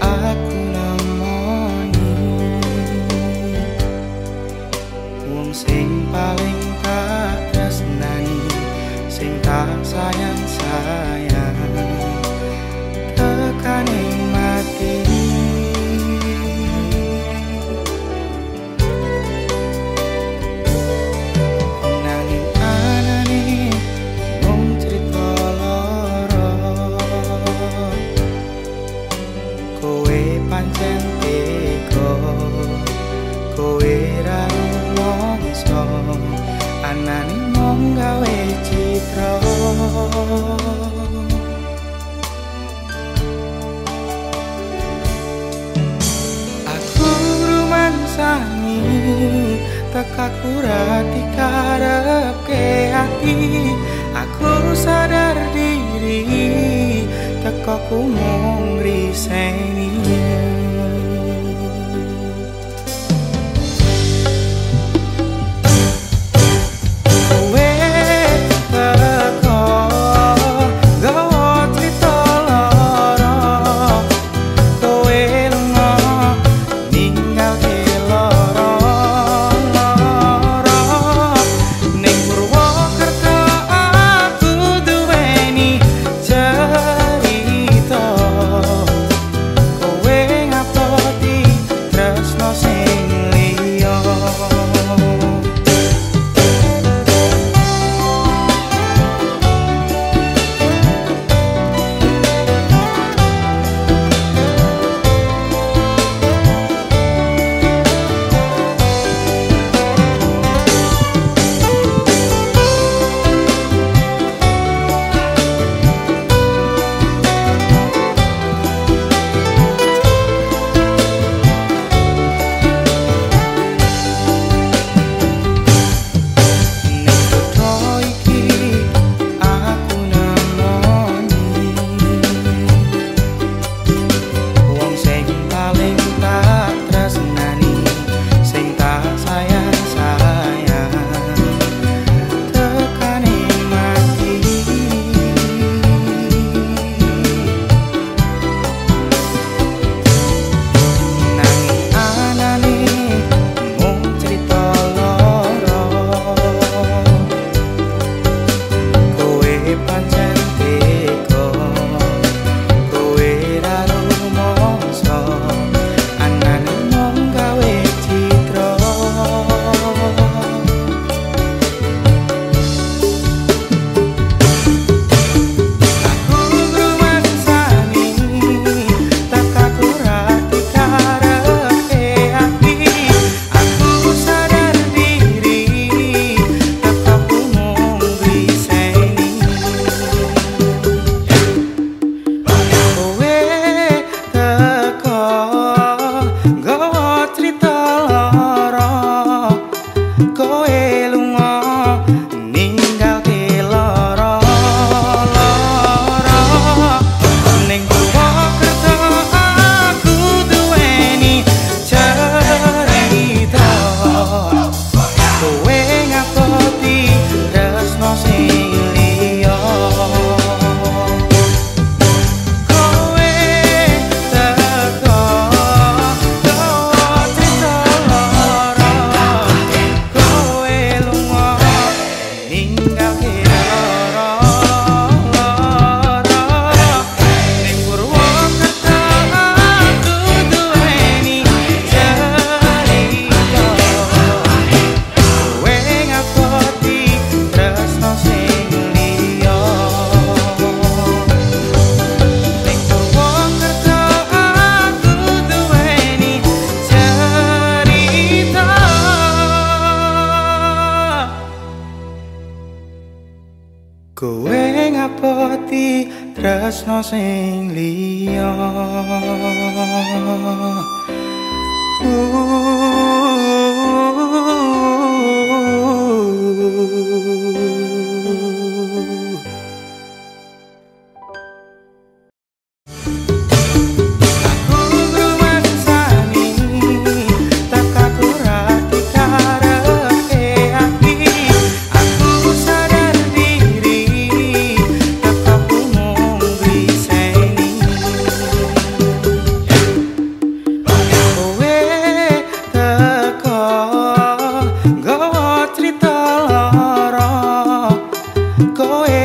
aku kowe ra ngongso anane mong gawe citra. Aku rumang sangi teka dikarepke ati. Aku sadar diri teka ku mong riseni. Kowe ngapoti tresno sing liya? Uh, Go ahead.